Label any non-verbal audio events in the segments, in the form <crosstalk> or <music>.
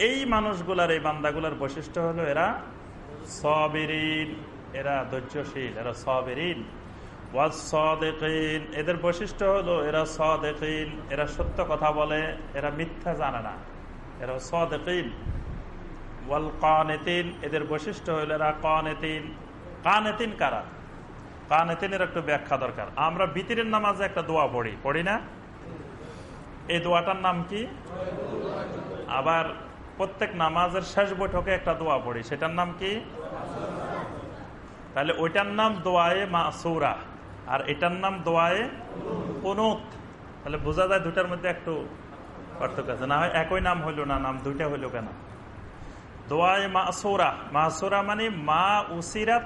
এই মানুষগুলার, এই বান্দাগুলার বৈশিষ্ট্য হলো এরা সবিরিন, এরা ধৈর্যশীল, এরা সবিরিন। এদের বৈশিষ্ট্য হলো এরা সদিন এরা সত্য কথা বলে, এরা মিথ্যা জানে না। এরা সদিন ওয়াল কানেতিন এদের বৈশিষ্ট্য হলো এরা কানেতিন। কানেতিন কারা? কানেতিনের একটু ব্যাখ্যা দরকার। আমরা বিতিরের নামাজে একটা দোয়া পড়ি। পড়ি না? এই দোয়াটার নাম কি? আবার প্রত্যেক নামাজের শেষ বৈঠকে একটা দোয়া পড়ি। সেটার নাম কি? তাহলে ওইটার নাম দোয়ায়ে মাসুরা। আর এটার নাম দোয়ায়ে কুনুত। তাহলে বোঝা যায় দুটার মধ্যে একটু পার্থক্য আছে। না হয় একই নাম হইল না, নাম দুইটা হইল কেন? দোয়ায়ে মাসুরা। মাসুরা মানে মা উসিরাত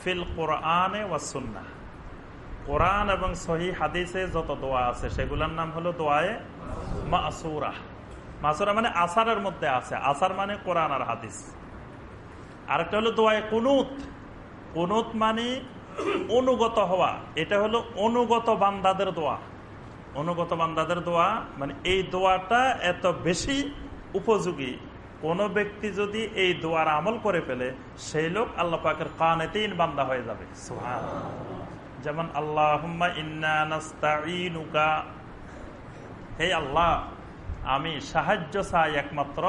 ফিল কোরআনে ওয়াসুন্না কোরআন এবং সহি হাদিসে যত দোয়া আছে, সেগুলোর নাম হলো দোয়ায়ে মাসুরা মাসুরা মানে আসারের মধ্যে আছে। আসার মানে কোরআন আর হাদিস। আরেকটা হলো দোয়ায়ে কুনুত। কুনুত মানে অনুগত হওয়া। এটা হলো অনুগত বান্দাদের দোয়া। অনুগত বান্দাদের দোয়া মানে এই দোয়াটা এত বেশি উপযোগী কোন ব্যক্তি যদি এই দোয়ার আমল করে ফেলে সেই লোক আল্লাহ পাকের কানেতেইন বান্দা হয়ে যাবে। যেমন আল্লাহ হে আল্লাহ আমি সাহায্য চাই একমাত্র।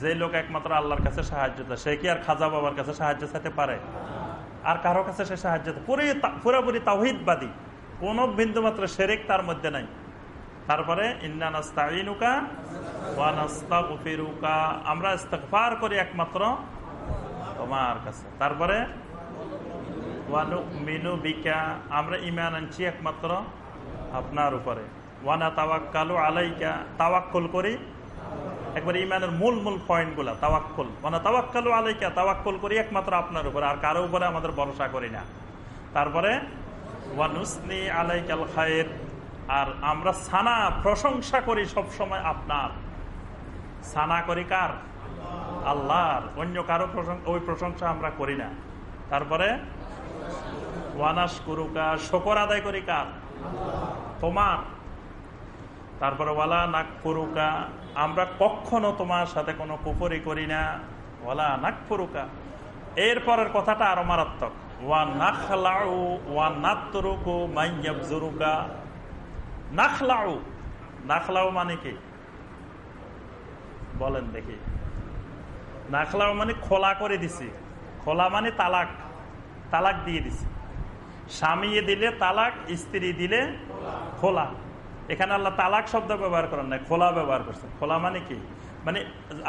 যে লোক একমাত্র আল্লাহর কাছে সাহায্য চায় সে কি আর খাজা বাবার কাছে সাহায্য চাইতে পারে? আর কারও কাছে সে সাহায্য পুরোপুরি তাহিদবাদী কোন বিন্দু মাত্র সেরেক তার মধ্যে নাই। তারপরে আমরা ইস্তফার করি একমাত্র তোমার কাছে। তারপরে আমরা ইমান আনছি একমাত্র আপনার উপরে। ওয়ানা তাওয়াক্কালু আলাইকা, তাওয়াক্কুল করি। একবার ইমানের মূল মূল পয়েন্টগুলা তাওয়াক্কুল। ওয়ানা তাওয়াক্কালু আলাইকা, তাওয়াক্কুল করি একমাত্র আপনার উপরে, আর কারও উপরে আমাদের ভরসা করি না। তারপরে, ওয়ানুসনি আলাইকাল খায়ের আর আমরা সানা, প্রশংসা করি সব সময় আপনার। সানা করি কার? আল্লাহর। অন্য কারও ওই প্রশংসা আমরা করি না। তারপরে ওয়ানাস কুরুকা শকর আদায় করি কার? তোমার। তারপরে, ওয়ালা নাক ফুরুকা আমরা কখনো তোমার সাথে কোনো কুপুরি করি না। ওয়ালা নাক ফুরুকা এরপরের কথাটা আরও মারাত্মক। ওয়া নাখলাউ ওয়া নাখলাউ। নাখলাউ মানে কি? বলেন দেখি। নাখলাউ মানে খোলা করে দিছি। খোলা মানে তালাক। তালাক দিয়ে দিছি। স্বামী দিলে তালাক, স্ত্রী দিলে খোলা। এখানে আল্লাহ তালাক শব্দ ব্যবহার করেন না, খোলা ব্যবহার করছেন। খোলা মানে কি? মানে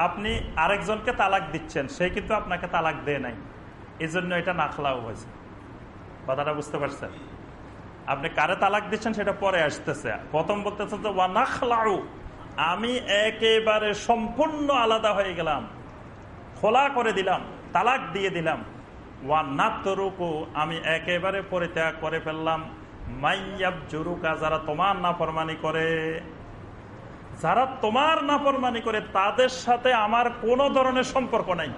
আপনি আরেকজনকে তালাক দিচ্ছেন, সে কিন্তু আপনাকে তালাক দেয় নাই। এই জন্য এটা নাখলাও হয়েছে। কথাটা বুঝতে পারছেন? আপনি কারে তালাক দিচ্ছেন সেটা পরে আসতেছে। প্রথম বলতেছে যে ওয়ানাখলাউ আমি একেবারে সম্পূর্ণ আলাদা হয়ে গেলাম। খোলা করে দিলাম, তালাক দিয়ে দিলাম। ওয়ান্নাতরুকু, আমি একেবারে পরিত্যাগ করে ফেললাম। মাইয়াব জুরুকা, যারা তোমার নাফরমানি করে, যারা তোমার নাফরমানি করে, তাদের সাথে আমার কোন ধরনের সম্পর্ক নাই।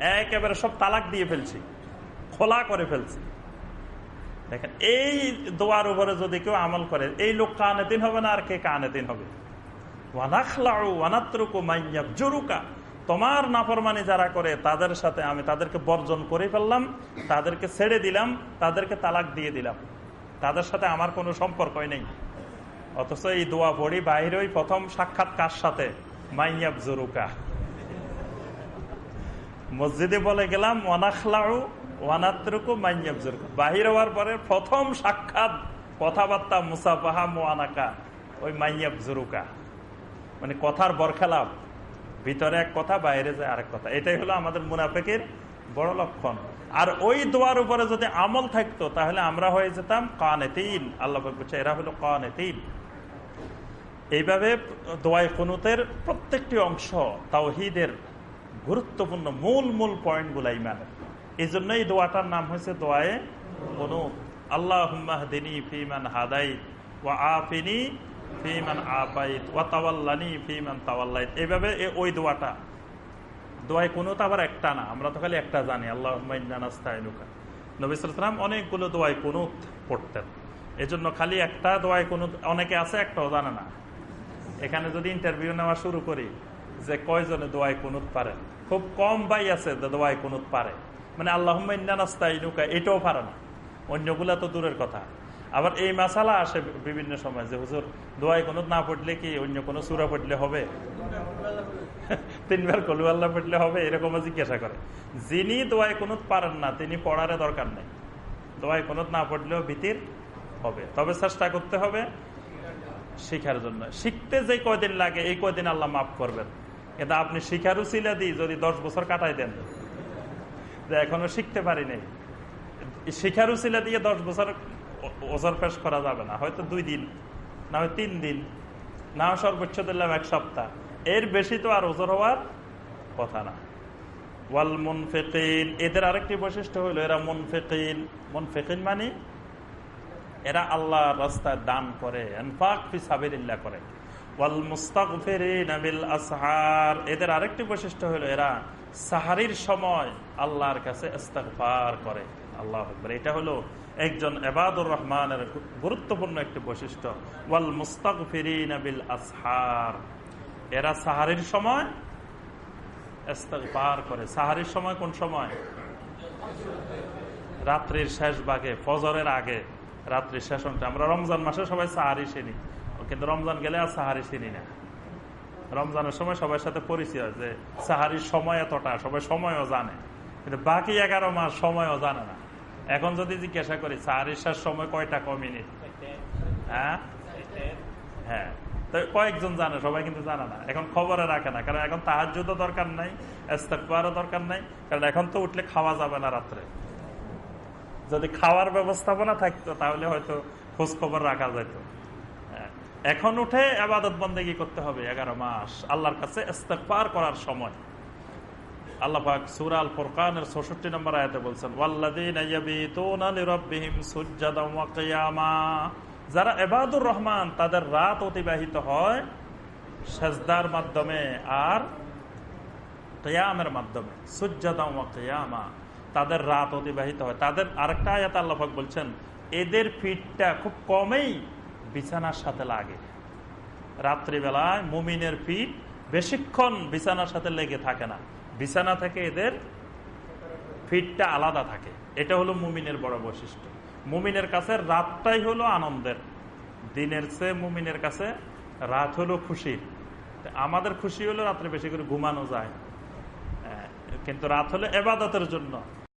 একেবারে সব তালাক দিয়ে ফেলছি, খোলা করে ফেলছি। দেখেন, এই দোয়ার উপরে যদি কেউ আমল করে, এই লোক কানে দিন হবে না, আর কে কানে দিন হবে জরুকা। তোমার নাফরমানি যারা করে, তাদের সাথে আমি তাদেরকে বর্জন করে ফেললাম, তাদেরকে ছেড়ে দিলাম, তাদেরকে তালাক দিয়ে দিলাম। তাদের সাথে আমার কোনো সম্পর্কই নেই। অথচ এই দোয়া পড়ি বাইরে প্রথম সাক্ষাৎ কার সাথে? মাইয়াব জরুকা। মসজিদে বলে গেলাম, ওয়ানাখলাউ ওয়ানাত্রুকু মাইয়াব জরুকা। বাহির হওয়ার পরে প্রথম সাক্ষাৎ কথাবার্তা মুসাফাহা মোয়ানাকা ওই মাইয়াব জরুকা। মানে কথার বরখেলাপ, ভিতরে এক কথা, বাইরে যায় আরেক কথা। এটাই হলো আমাদের মুনাফেকের বড় লক্ষণ। আর ওই দোয়ার উপরে যদি আমল থাকতো, তাহলে আমরা হয়ে যেতাম কানেতিন। আল্লাহ বলছে, এরা হলো কানেতিন। এইভাবে দোয়াই কুনুতের প্রত্যেকটি অংশ তাওহিদের গুরুত্বপূর্ণ মূল মূল পয়েন্টগুলো ইমানের এই জন্য এই দোয়াটার নাম হয়েছে দোয়ায়ে কুনুত। আল্লাহ দিনী ফিমান হাদাই ওয়া আফিনী ফিমান আপাইত ওয়া তাওয়াল্লানি ফিমান তাওয়াল্লাইত। এইভাবে ওই দোয়াটা। দোয়াই কোনো তো আবার একটা না, আমরা তো খালি একটা জানি আল্লাহ নবিসাম অনেকগুলো দোয়াই কুনুত পড়তেন। এজন্য খালি একটা দোয়ায় কোনো, অনেকে আছে, একটাও জানে না। এখানে যদি ইন্টারভিউ নেওয়া শুরু করি, যে কয়জনে দোয়ায় কুনুত পারে? খুব কম ভাই আছে যে দোয়ায় কুনুত পারে। মানে আল্লাহ নাস্তাইনুকা, এটাও পারে না। অন্যগুলা তো দূরের কথা। আবার এই মাসালা আসে বিভিন্ন সময় যে হুজুর দোয়াই কুনুত না পড়লে কি অন্য কোনো সুরা পড়লে হবে? <laughs> তিনবার কলু আল্লাহ পড়লে হবে এরকম জিজ্ঞাসা করে। যিনি দোয়ায় কুনুত পারেন না, তিনি পড়ারে দরকার নেই। দোয়াই কুনুত না পড়লেও ভীতির হবে। তবে চেষ্টা করতে হবে শিখার জন্য। শিখতে যে কয়দিন লাগে, এই কয়দিন আল্লাহ মাফ করবেন। কিন্তু আপনি শিখার উচিলা দিই, যদি দশ বছর কাটাই দেন। যে এখনও শিখতে পারি নাই। শিখার উচিলা দিয়ে দশ বছর ওজর পেশ করা যাবে না। হয়তো দুই দিন, না হয় তিন দিন, না হয় সর্বোচ্চ দিলাম এক সপ্তাহ। এর বেশি তো আর ওজর হওয়ার কথা না। ওয়াল মুনফেকিন, এদের আরেকটি বৈশিষ্ট্য হলো এরা মুনফেকিন। মুনফেকিন মানে এরা আল্লাহ রাস্তায় দান করে করে। ওয়াল আসহার, এদের আরেকটি বৈশিষ্ট্য হলো এরা সাহারির সময় আল্লাহর কাছে ইস্তেগফার করে। আল্লাহ এটা হলো একজন এবাদুর রহমানের গুরুত্বপূর্ণ একটি বৈশিষ্ট্য। ওয়াল বিল আসহার। এরা সাহারির সময় পার করে। সাহারির সময় কোন সময়? রাত্রির শেষ ভাগে, ফজরের আগে। রাত্রির শেষ অংশে। আমরা রমজান মাসে সবাই সাহারি চিনি। কিন্তু রমজান গেলে আর সাহারি চিনি না। রমজানের সময় সবার সাথে পরিচয় যে সাহারির সময় এতটা, সবাই সময়ও জানে। কিন্তু বাকি এগারো মাস সময়ও জানে না। এখন যদি জিজ্ঞাসা করি সাহারির শেষ সময় কয়টা ক মিনিট? হ্যাঁ? হ্যাঁ। কয়েকজন জানে সবাই কিন্তু জানে না। এখন খবরে রাখে না কারণ এখন তাহার যুদ্ধ দরকার নাই ইস্তেকবারও দরকার নাই কারণ এখন তো উঠলে খাওয়া যাবে না রাত্রে। যদি খাওয়ার ব্যবস্থাপনা থাকতো তাহলে হয়তো খোঁজ খবর রাখা যেত। হ্যাঁ, এখন উঠে আবাদত বন্দেগী করতে হবে এগারো মাস আল্লাহর কাছে ইস্তেকবার করার সময়। আল্লাহ পাক সুরাল ফোরকানের ছষট্টি নম্বর আয়াতে বলছেন যারা এবাদুর রহমান তাদের রাত অতিবাহিত হয় সেজদার মাধ্যমে আর কেয়ামের মাধ্যমে কেয়ামা তাদের রাত অতিবাহিত হয়। তাদের আরেকটা আয়াত আল্লাহাক বলছেন, এদের ফিটটা খুব কমেই বিছানার সাথে লাগে। রাত্রিবেলায় মুমিনের ফিট বেশিক্ষণ বিছানার সাথে লেগে থাকে না। বিছানা থেকে এদের ফিটটা আলাদা থাকে। এটা হলো মুমিনের বড় বৈশিষ্ট্য। মুমিনের কাছে রাতটাই হলো আনন্দের। দিনের চেয়ে মুমিনের কাছে রাত হলো খুশির আমাদের খুশি হলো রাত্রে বেশি করে ঘুমানো যায়। কিন্তু রাত হলো এবাদতের জন্য